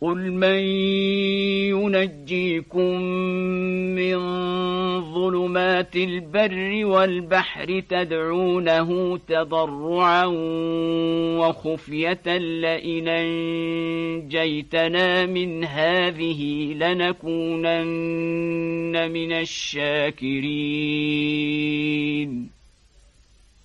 قل من ينجيكم من ظلمات البر والبحر تدعونه تضرعا وخفية لئن أنجيتنا من هذه لنكونن من الشاكرين